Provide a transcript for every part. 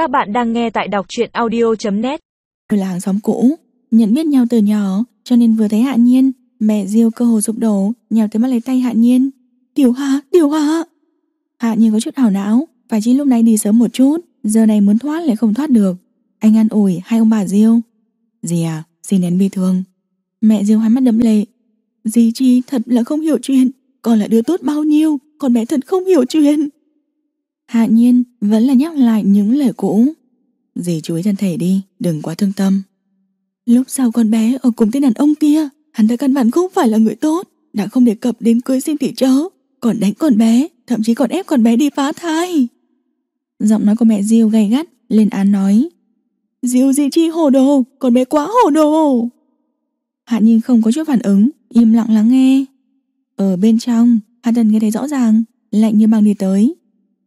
Các bạn đang nghe tại đọc truyện audio.net là hàng xóm cũ, nhận biết nhau từ nhỏ, cho nên vừa thấy Hạ Nhiên, mẹ Diêu cơ hồ sụp đổ, nhào tới mắt lấy tay Hạ Nhiên. "Tiểu Hạ, Tiểu Hạ." Hạ Nhiên có chút ảo não, phải chỉ lúc này đi sớm một chút, giờ này muốn thoát lại không thoát được. Anh an ủi hai ông bà Diêu. "Dì à, xin nén bi thương." Mẹ Diêu hai mắt đẫm lệ. "Dì chi thật là không hiểu chuyện, con là đứa tốt bao nhiêu, con bé thật không hiểu chuyện." Hạ Nhiên vẫn là nhắc lại những lời cũ. Dì chú ý thân thể đi, đừng quá thương tâm. Lúc sau con bé ở cùng tên đàn ông kia, hắn ta căn bản không phải là người tốt, đã không đề cập đến cưới xin thị chớ, còn đánh con bé, thậm chí còn ép con bé đi phá thai. Giọng nói của mẹ Diêu gay gắt, lên án nói. Diêu gì chi hồ đồ, con bé quá hồ đồ. Hạ Nhiên không có chút phản ứng, im lặng lắng nghe. Ở bên trong, Hạ Tần nghe thấy rõ ràng, lạnh như băng đi tới.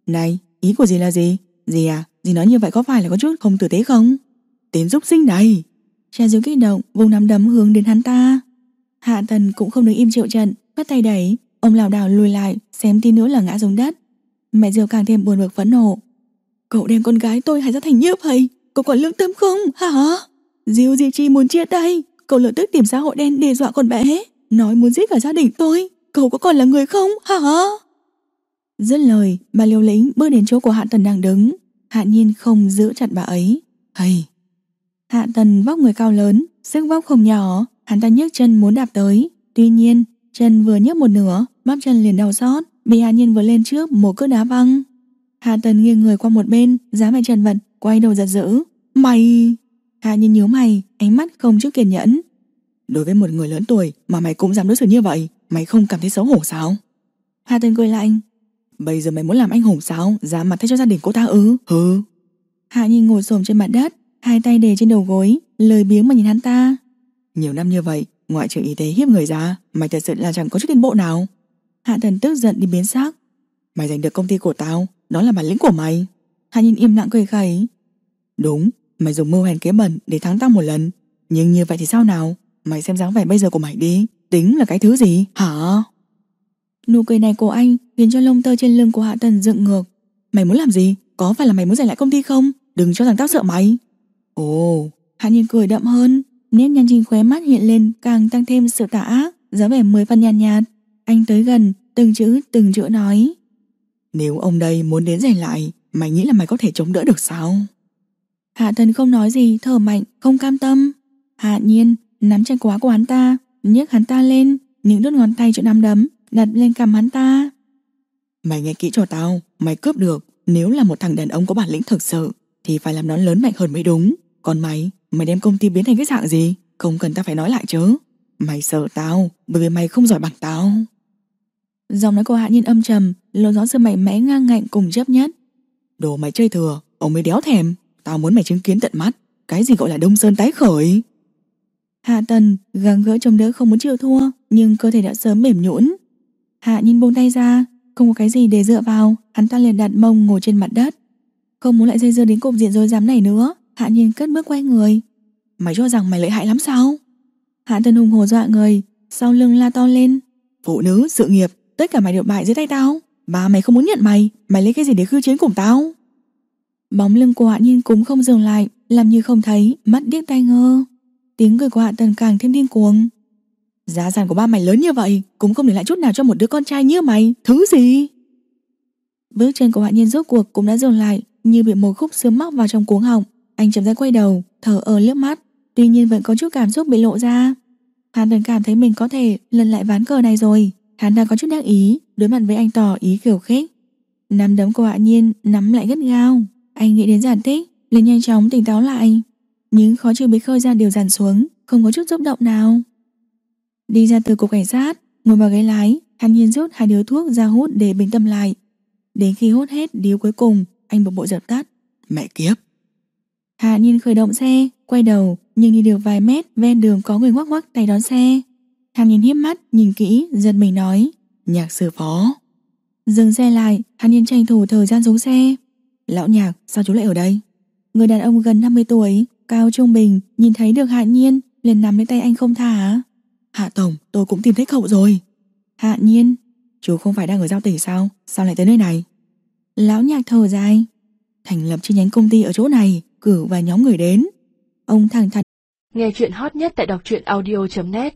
Này, ý của dì là gì? Dì à, dì nói như vậy có phải là có chút không tử tế không? tiến giúp sinh này. Cha Diêu kích động, vùng nắm đấm hướng đến hắn ta. Hạ Tần cũng không đứng im chịu trận, bắt tay đẩy, ông lảo đảo lùi lại, xém tí nữa là ngã xuống đất. Mẹ Diêu càng thêm buồn bực phẫn nộ. Cậu đem con gái tôi hại ra thành như vậy, cậu còn lương tâm không, hả? Diêu di chi muốn chia tay, cậu lập tức tìm xã hội đen đe dọa con bé, nói muốn giết cả gia đình tôi, cậu có còn là người không, hả? Dứt lời, bà liều lĩnh bước đến chỗ của Hạ Tần đang đứng. Hạ nhiên không giữ chặt bà ấy. Hay! Hạ Tần vóc người cao lớn, sức vóc không nhỏ, hắn ta nhấc chân muốn đạp tới. Tuy nhiên, chân vừa nhấc một nửa, bắp chân liền đau xót, bị Hạ nhiên vừa lên trước một cước đá văng. Hạ Tần nghiêng người qua một bên, giá mày trần vật, quay đầu giật dữ. Mày! Hạ nhiên nhíu mày, ánh mắt không chút kiên nhẫn. Đối với một người lớn tuổi mà mày cũng dám đối xử như vậy, mày không cảm thấy xấu hổ sao? Hạ Tần cười lạnh, Bây giờ mày muốn làm anh hùng sao? Dám mặt thay cho gia đình cô ta ư? Hừ. Hạ Nhi ngồi xổm trên mặt đất, Hai tay để trên đầu gối Lời biếng mà nhìn hắn ta. Nhiều năm như vậy, Ngoại trừ y tế hiếp người ra, Mày thật sự là chẳng có chút tiến bộ nào. Hạ Thần tức giận đi biến sắc. Mày giành được công ty của tao, Đó là bản lĩnh của mày. Hạ Nhìn im lặng cười khẩy. Đúng, Mày dùng mưu hèn kế bẩn để thắng tao một lần. Nhưng như vậy thì sao nào? Mày xem dáng vẻ bây giờ của mày đi. Tính là cái thứ gì? Hả? Nụ cười này của anh khiến cho lông tơ trên lưng của Hạ Tần dựng ngược. Mày muốn làm gì? Có phải là mày muốn giành lại công ty không? Đừng cho rằng tao sợ mày. Ồ, Hạ Nhiên cười đậm hơn, nét nhăn trên khóe mắt hiện lên càng tăng thêm sự tà ác, dáng vẻ mười phần nhàn nhạt, nhạt. Anh tới gần, từng chữ từng chữ nói. Nếu ông đây muốn đến giành lại, mày nghĩ là mày có thể chống đỡ được sao? Hạ Tần không nói gì, thở mạnh, không cam tâm. Hạ Nhiên nắm chân quá của hắn ta, nhấc hắn ta lên, những đốt ngón tay chỗ nắm đấm đặt lên cằm hắn ta. Mày nghe kỹ cho tao, mày cướp được, nếu là một thằng đàn ông có bản lĩnh thực sự thì phải làm nó lớn mạnh hơn mới đúng. Còn mày, mày đem công ty biến thành cái dạng gì? Không cần tao phải nói lại chứ. Mày sợ tao, bởi vì mày không giỏi bằng tao. Giọng nói của Hạ Nhiên âm trầm, lộ rõ sự mạnh mẽ ngang ngạnh cùng chấp nhất. Đồ mày chơi thừa, ông mới đéo thèm. Tao muốn mày chứng kiến tận mắt. Cái gì gọi là đông sơn tái khởi? Hạ Tần gắng gỡ chống đỡ không muốn chịu thua, nhưng cơ thể đã sớm mềm nhũn. Hạ nhìn buông tay ra Không có cái gì để dựa vào Hắn ta liền đặt mông ngồi trên mặt đất. Không muốn lại dây dưa đến cục diện rồi dám này nữa Hạ nhiên cất bước quay người. Mày cho rằng mày lợi hại lắm sao? Hạ tân hùng hồ dọa người Sau lưng la to lên. Phụ nữ, sự nghiệp, tất cả mày đều bại dưới tay tao Bà mày không muốn nhận mày Mày lấy cái gì để khư chiến cùng tao? Bóng lưng của Hạ Nhiên cũng không dừng lại Làm như không thấy, mắt điếc tai ngơ. Tiếng cười của Hạ Tần càng thêm điên cuồng. Giá sản của ba mày lớn như vậy, Cũng không để lại chút nào cho một đứa con trai như mày. Thứ gì? Bước chân của họa nhiên rốt cuộc cũng đã dừng lại, Như bị một khúc xương móc vào trong cuống họng. Anh chậm rãi quay đầu, Thở ở liếc mắt, Tuy nhiên vẫn có chút cảm xúc bị lộ ra. Hắn đang cảm thấy mình có thể lần lại ván cờ này rồi. Hắn đang có chút đắc ý, Đối mặt với anh tỏ ý kiểu khích. Nắm đấm của họa nhiên nắm lại gắt gao. Anh nghĩ đến giải thích, liền nhanh chóng tỉnh táo lại. Nhưng khó chịu bị khơi ra đều dàn xuống, Không có chút xúc động nào. Đi ra từ cục cảnh sát Ngồi vào ghế lái Hắn nhiên rút hai điếu thuốc ra hút để bình tâm lại. Đến khi hút hết điếu cuối cùng Anh bực bội dập tắt. Mẹ kiếp! Hạ nhiên khởi động xe Quay đầu nhưng đi được vài mét Ven đường có người ngoắc ngoắc tay đón xe. Hạ nhiên hiếp mắt nhìn kỹ giật mình nói. Nhạc sư phó. Dừng xe lại Hạ nhiên tranh thủ thời gian xuống xe. Lão nhạc sao chú lại ở đây? Người đàn ông gần 50 tuổi Cao trung bình nhìn thấy được Hạ nhiên liền nắm lấy tay anh không thả Hạ Tổng, tôi cũng tìm thấy cậu rồi. Hạ nhiên, chú không phải đang ở giao tỉnh sao? Sao lại tới nơi này? Lão nhạc thở dài. thành lập chi nhánh công ty ở chỗ này, cử vài nhóm người đến. Ông thẳng thắn Nghe chuyện hot nhất tại đọc truyện audio.net